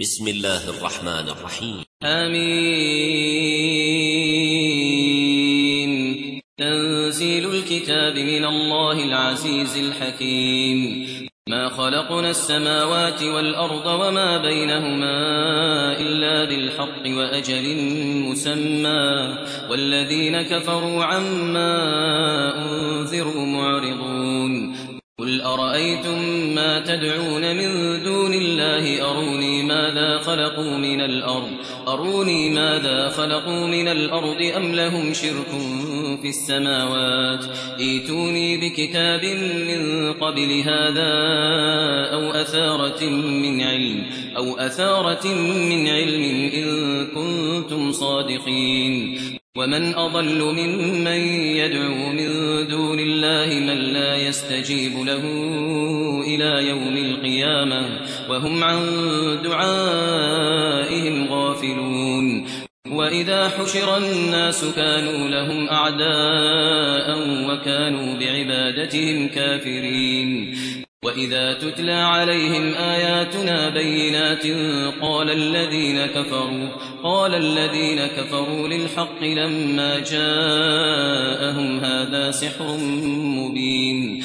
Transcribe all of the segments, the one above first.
بسم الله الرحمن الرحيم. آمين. تنزيل الكتاب من الله العزيز الحكيم. ما خلقنا السماوات والأرض وما بينهما إلا بالحق وأجل مسمى. والذين كفروا عما أنذروا معرضون. قل أرأيتم ما تدعون من دون الله أروني خلقوا من الأرض. أروني ماذا خلقوا من الأرض أم لهم شرك في السماوات؟ إيتوني بكتاب من قبل هذا أو أثارة من علم أو أثارة من علم إن كنتم صادقين. ومن أضل ممن يدعو من دون الله من لا يستجيب له إلى يوم القيامة وهم عن دعائهم غافلون. وإذا حشر الناس كانوا لهم أعداء وكانوا بعبادتهم كافرين. وإذا تتلى عليهم آياتنا بينات قال الذين كفروا قال الذين كفروا للحق لما جاءهم هذا سحر مبين.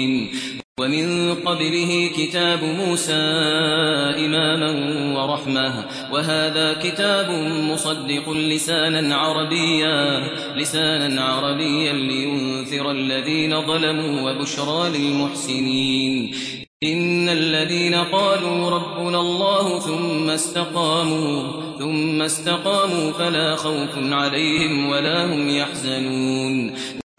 ومن قبله كتاب موسى إماما ورحمة وهذا كتاب مصدق لسانا عربيا لسانا عربيا لينذر الذين ظلموا وبشرى للمحسنين. إن الذين قالوا ربنا الله ثم استقاموا ثم استقاموا فلا خوف عليهم ولا هم يحزنون.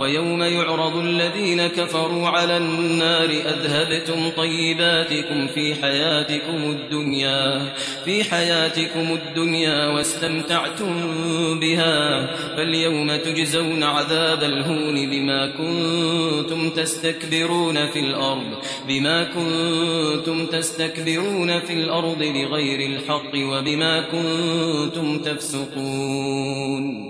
ويوم يعرض الذين كفروا على النار أذهبتم طيباتكم في حياتكم الدنيا في حياتكم الدنيا واستمتعتم بها فاليوم تجزون عذاب الهون بما كنتم تستكبرون في الأرض بما كنتم تستكبرون في الأرض بغير الحق وبما كنتم تفسقون.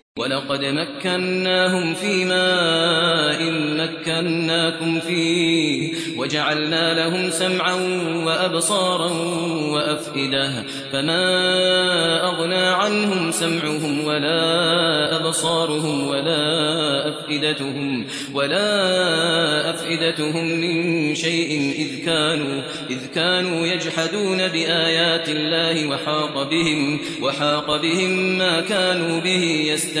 ولقد مكناهم في ماء مكناكم فيه وجعلنا لهم سمعا وأبصارا وأفئدة فما أغنى عنهم سمعهم ولا أبصارهم ولا أفئدتهم ولا أفئدتهم من شيء إذ كانوا إذ كانوا يجحدون بآيات الله وحاق بهم وحاق بهم ما كانوا به يستهزئون